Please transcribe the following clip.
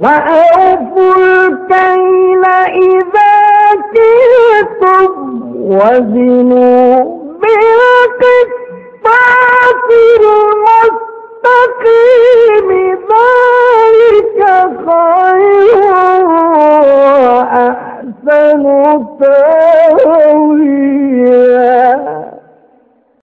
وأوفوا الكيل إذا كلتم وزنوا بالقسطاس المستقيم. ذلك خير وأحسن تأويلا